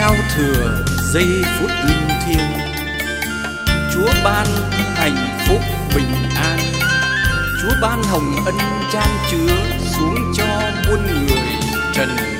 giao thừa giây phút linh thiêng, chúa ban hạnh phúc bình an. Chúa ban hồng ân chan chứa xuống cho muôn người trần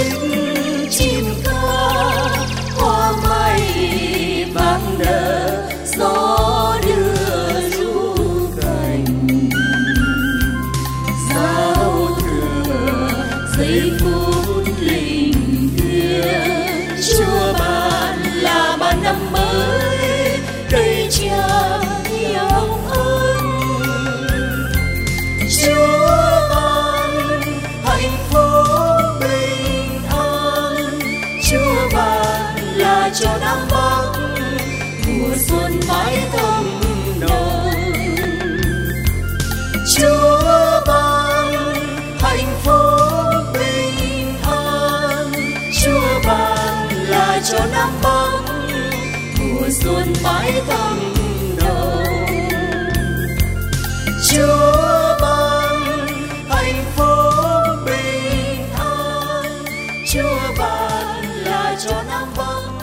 giây mùa xuân mãi thắm đầu. Chúa ban hạnh phúc bình an. Chúa ban là cho nam bắc